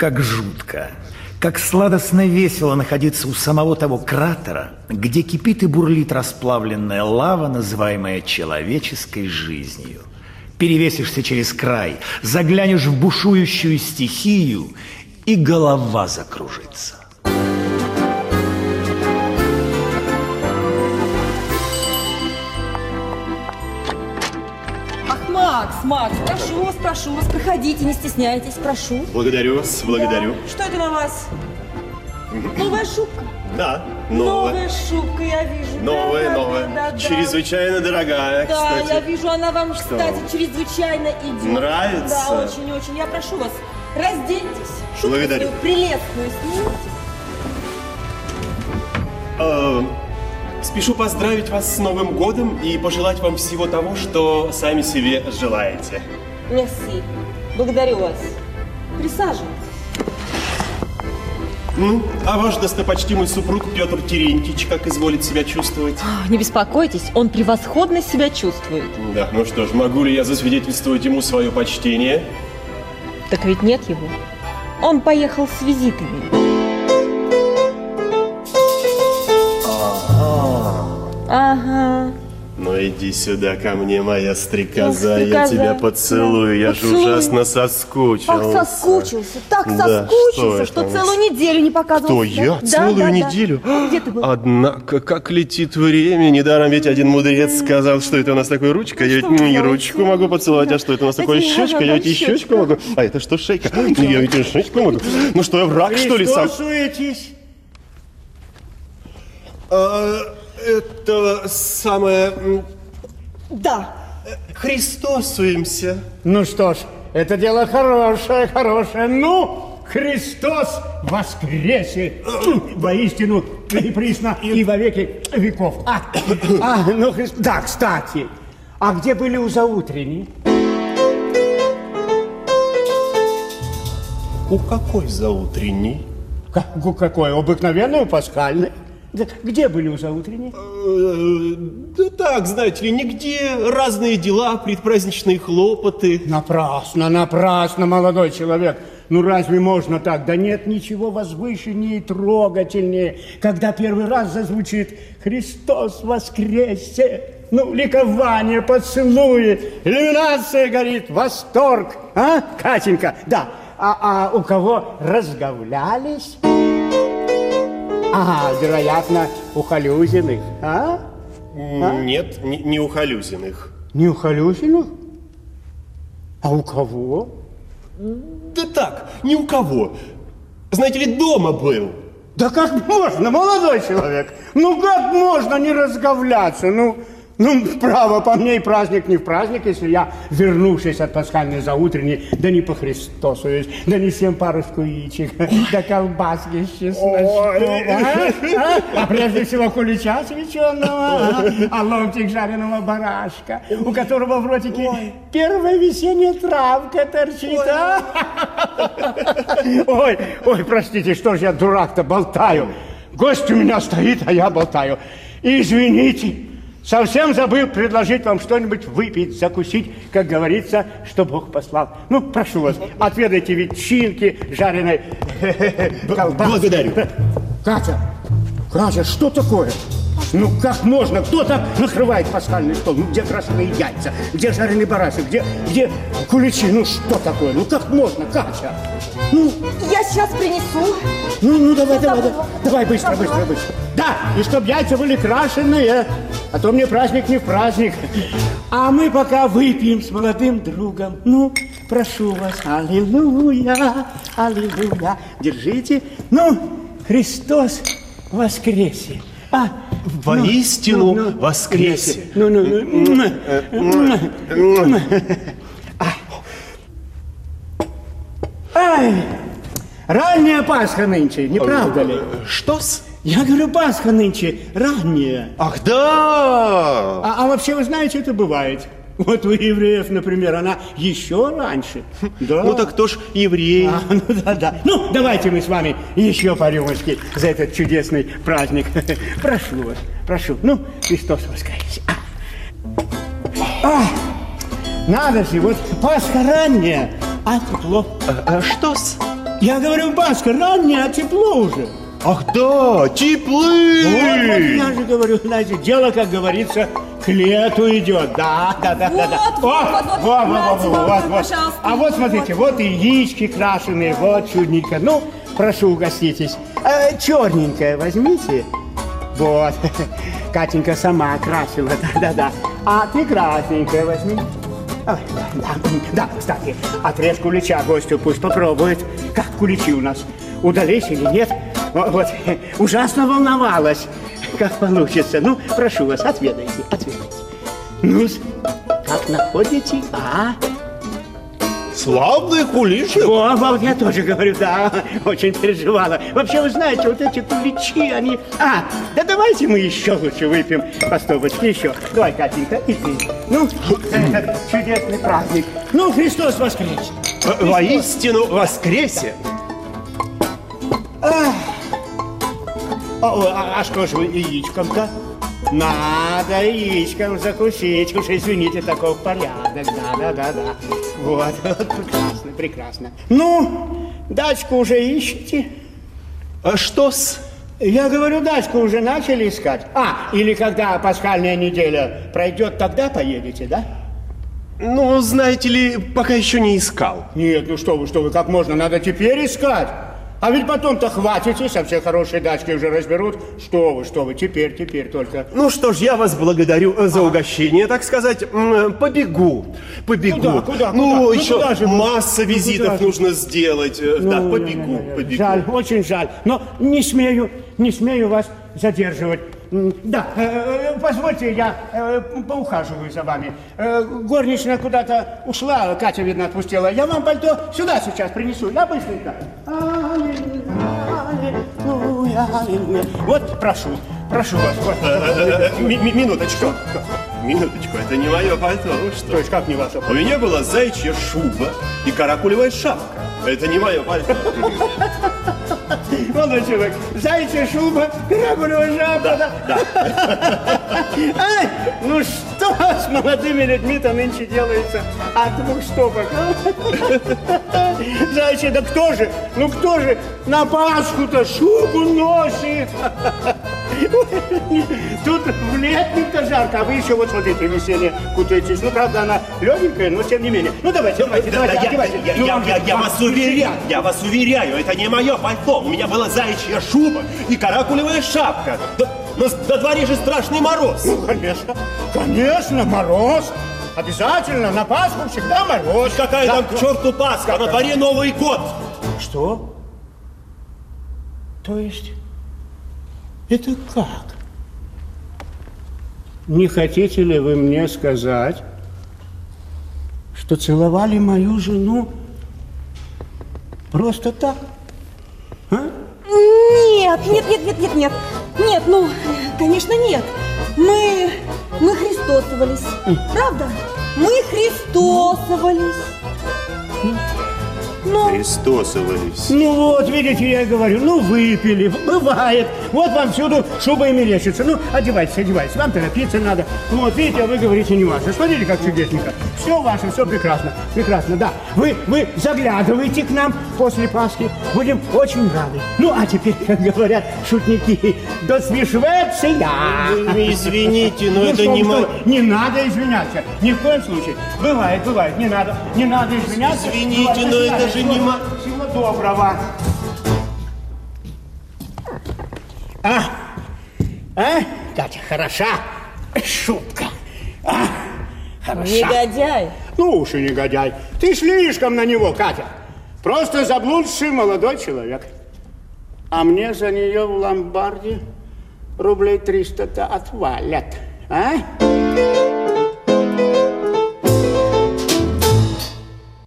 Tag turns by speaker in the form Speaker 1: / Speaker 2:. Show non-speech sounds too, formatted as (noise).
Speaker 1: как жутко, как сладостно весело находиться у самого того кратера, где кипит и бурлит расплавленная лава, называемая человеческой жизнью. Перевесишься через край, заглянешь в бушующую стихию, и голова закружится.
Speaker 2: Макс, Макс, прошу вас, прошу вас, проходите, не стесняйтесь, прошу.
Speaker 3: Благодарю вас, благодарю.
Speaker 2: Да. Что это на вас? Новая шубка?
Speaker 3: Да,
Speaker 2: новая. Новая шубка, я вижу.
Speaker 3: Новая,
Speaker 2: да,
Speaker 3: новая.
Speaker 2: Да, да,
Speaker 3: чрезвычайно дорогая,
Speaker 2: да,
Speaker 3: кстати.
Speaker 2: Я вижу, она вам, Что? кстати, чрезвычайно идет.
Speaker 3: Нравится?
Speaker 2: Да, очень-очень. Я прошу вас, разденьтесь.
Speaker 3: Шубку Благодарю.
Speaker 2: Свою прелестную снимите.
Speaker 3: А, спешу поздравить вас с Новым годом и пожелать вам всего того, что сами себе желаете.
Speaker 2: Мерси. Благодарю вас. Присаживайтесь.
Speaker 3: Ну, а ваш достопочтимый супруг Петр Терентьевич как изволит себя чувствовать?
Speaker 2: Не беспокойтесь, он превосходно себя чувствует.
Speaker 3: Да, ну что ж, могу ли я засвидетельствовать ему свое почтение?
Speaker 2: Так ведь нет его. Он поехал с визитами.
Speaker 3: Ага. Ну иди сюда ко мне, моя стрекоза, ну, я тебя поцелую, я же ужасно соскучился.
Speaker 2: Ах, соскучился, так да, соскучился, что, что целую неделю не показывался.
Speaker 3: Кто, я? Да, целую да, неделю?
Speaker 2: Да. Где ты был?
Speaker 3: Однако, как летит время, недаром ведь один мудрец сказал, что это у нас такой ручка, я ведь не ручку могу поцеловать, а что это у нас такое щечка, я ведь и щечку могу. А это что, шейка? Я ведь и щечку могу. Ну что, я враг, что ли, сам?
Speaker 4: Христосуетесь?
Speaker 3: Это самое...
Speaker 2: Да.
Speaker 3: Христосуемся.
Speaker 4: Ну что ж, это дело хорошее, хорошее. Ну, Христос воскресе! Воистину, и присно, и во веки веков. А, а ну, Христ... Да, кстати, а где были у заутренней?
Speaker 3: У какой заутренней?
Speaker 4: Как, у какой? Обыкновенной, пасхальной. Да где были у заутренней?
Speaker 3: Э, да так, знаете ли, нигде. Разные дела, предпраздничные хлопоты.
Speaker 4: Напрасно, напрасно, молодой человек. Ну разве можно так? Да нет ничего возвышеннее и трогательнее, когда первый раз зазвучит «Христос воскресе!» Ну, ликование, поцелуи, иллюминация горит, восторг. А, Катенька? Да. А, а у кого разговлялись? Ага, вероятно, у Халюзиных, а?
Speaker 3: а? Нет, не, не у Халюзиных.
Speaker 4: Не у Халюзиных? А у кого?
Speaker 3: Да так, ни у кого. Знаете ли, дома был.
Speaker 4: Да как можно, молодой человек? Ну как можно не разговляться? Ну, ну, право, по мне и праздник не в праздник, если я, вернувшись от пасхальной заутренней, да не по Христосу, да не всем парочку яичек, да колбаски с чесночком, а? а прежде всего кулича свеченого, а? ломтик жареного барашка, у которого в ротике первая весенняя травка торчит, а? Ой, ой, простите, что же я дурак-то болтаю? Гость у меня стоит, а я болтаю. Извините. Совсем забыл предложить вам что-нибудь выпить, закусить, как говорится, что Бог послал. Ну, прошу вас, отведайте ветчинки, жареной колбасы. (laughs)
Speaker 3: Благодарю.
Speaker 4: Катя, Катя, что такое? Ну как можно? Кто так накрывает пасхальный стол? Ну где красные яйца? Где жареный барашек? Где, где куличи? Ну что такое? Ну как можно, Катя?
Speaker 2: Ну, я сейчас принесу.
Speaker 4: Ну, ну давай, давай, давай, давай быстро, быстро, быстро. Да, и чтоб яйца были крашеные, а то мне праздник не в праздник. А мы пока выпьем с молодым другом. Ну, прошу вас, аллилуйя, аллилуйя. Держите. Ну, Христос воскресе.
Speaker 3: А, Воистину ну, ну, воскресе. Ну, ну,
Speaker 4: ну. Ай, ранняя Пасха нынче, не правда ли?
Speaker 3: Что-с?
Speaker 4: Я говорю, Пасха нынче ранняя.
Speaker 3: Ах, да!
Speaker 4: А, а вообще, вы знаете, это бывает. Вот у евреев, например, она еще раньше.
Speaker 3: Да. Ну так кто ж еврей? А,
Speaker 4: ну да, да. Ну, давайте мы с вами еще по рюмочке за этот чудесный праздник. (laughs) Прошу вас, прошу. Ну, Христос воскресе. А. А, надо же, вот Пасха ранняя, а тепло.
Speaker 3: А, а что с?
Speaker 4: Я говорю, Баска, раннее, а тепло уже.
Speaker 3: Ах да, теплый!
Speaker 4: Вот, вот я же говорю, знаете, дело, как говорится, к лету идет. Да, да, да, да, да.
Speaker 2: Вот, вот, вот, вот, нате вам, пожалуйста.
Speaker 4: А вот смотрите, вот и яички крашеные, вот чудненько. Ну, прошу, угоститесь. Э, черненькое возьмите. Вот. (laughs) Катенька сама красила, (laughs) да, да, да. А ты красненькое возьми. Да, да, да, кстати, отрежь кулича гостю, пусть попробует. Как куличи у нас? Удались или нет? Вот, (laughs) ужасно волновалась, как получится. Ну, прошу вас, отведайте, отведайте. ну как находите, а?
Speaker 3: Славный куличик.
Speaker 4: О, вот я тоже говорю, да, очень переживала. Вообще, вы знаете, вот эти куличи, они... А, да давайте мы еще лучше выпьем по стопочке, еще. Давай, Катенька, и ты. Ну, чудесный праздник. Ну, Христос воскрес.
Speaker 3: Воистину воскресе.
Speaker 4: А, о, а, а что ж вы яичком-то? Надо яичком закусить. Уж извините, такой порядок. Да, да, да, да. Вот, (laughs) вот, прекрасно, прекрасно. Ну, дачку уже ищете?
Speaker 3: А что с...
Speaker 4: Я говорю, дачку уже начали искать. А, или когда пасхальная неделя пройдет, тогда поедете, да?
Speaker 3: Ну, знаете ли, пока еще не искал.
Speaker 4: Нет, ну что вы, что вы, как можно, надо теперь искать. А ведь потом-то хватитесь, а все хорошие дачки уже разберут. Что вы, что вы, теперь, теперь только.
Speaker 3: Ну что ж, я вас благодарю э, за угощение, так сказать. М, Побегу, побегу.
Speaker 4: Куда, куда,
Speaker 3: Ну,
Speaker 4: куда? Ну,
Speaker 3: еще
Speaker 4: куда же
Speaker 3: масса
Speaker 4: Ну,
Speaker 3: визитов
Speaker 4: куда же?
Speaker 3: нужно сделать. Э, Да,
Speaker 4: Ну,
Speaker 3: побегу,
Speaker 4: я- я-
Speaker 3: побегу.
Speaker 4: Жаль, очень жаль. Но не смею, не смею вас задерживать. Да, э, э, позвольте, я э, поухаживаю за вами. Э, Горничная куда-то ушла, Катя, видно, отпустила. Я вам пальто сюда сейчас принесу. Я быстренько. Аллилуйя, аллилуйя. Вот, прошу, прошу вас. вот.
Speaker 3: Э, ми- ми- Минуточку. Минуточку, это не мое пальто.
Speaker 4: То
Speaker 3: что?
Speaker 4: есть как не ваше
Speaker 3: У меня была зайчья шуба и каракулевая шапка. Это не мое пальто.
Speaker 4: Молодой человек, зайчья шуба, каракулевая жаба, да?
Speaker 3: Да.
Speaker 4: Ай, (laughs) ну что с молодыми людьми-то нынче делается от двух стопок? а? Зайчий, да кто же, ну кто же на Пасху-то шубу носит? Тут в летнем-то жарко, а вы еще вот смотрите, веселье кутаетесь. Ну, правда, она легенькая, но тем не менее. Ну, давайте, давайте,
Speaker 3: Да, да,
Speaker 4: давайте,
Speaker 3: я,
Speaker 4: одевайте.
Speaker 3: я-
Speaker 4: Ну,
Speaker 3: я- я- я
Speaker 4: вам
Speaker 3: вас уверяю, я вас уверяю, это не мое пальто. У меня была зайчья шуба и каракулевая шапка. Да, на, на дворе же страшный мороз.
Speaker 4: Ну, конечно, конечно, мороз. Обязательно, на Пасху всегда мороз.
Speaker 3: Какая
Speaker 4: Да,
Speaker 3: там к черту Пасха, на дворе Новый год.
Speaker 4: Что? То есть, это как? Не хотите ли вы мне сказать, что целовали мою жену просто так? А?
Speaker 2: Нет, нет, нет, нет, нет, нет. Нет, ну, конечно, нет. Мы, мы христосовались. Правда? Мы христосовались. Ну,
Speaker 3: Христосовались.
Speaker 4: Ну вот, видите, я и говорю, ну выпили, бывает. Вот вам всюду шуба и мерещится. Ну, одевайтесь, одевайтесь, вам торопиться надо. Ну вот, видите, а вы говорите не ваше. Смотрите, как чудесненько. Все ваше, все прекрасно, прекрасно, да. Вы, вы заглядывайте к нам после Пасхи, будем очень рады. Ну, а теперь, (laughs) как говорят шутники, до свишвеция.
Speaker 3: Вы извините, но
Speaker 4: Ну,
Speaker 3: это
Speaker 4: что
Speaker 3: не
Speaker 4: вы,
Speaker 3: мо-
Speaker 4: что вы, Не надо извиняться, ни в коем случае. Бывает, бывает, не надо, не надо извиняться.
Speaker 3: Извините,
Speaker 4: Бывает,
Speaker 3: но это
Speaker 4: свидания.
Speaker 3: же не мо-
Speaker 4: Всего доброго. А? А? Катя, хороша шутка. А? Хороша.
Speaker 2: негодяй.
Speaker 4: Ну уж и негодяй. Ты слишком на него, Катя. Просто заблудший молодой человек. А мне за нее в ломбарде рублей 300-то отвалят. А?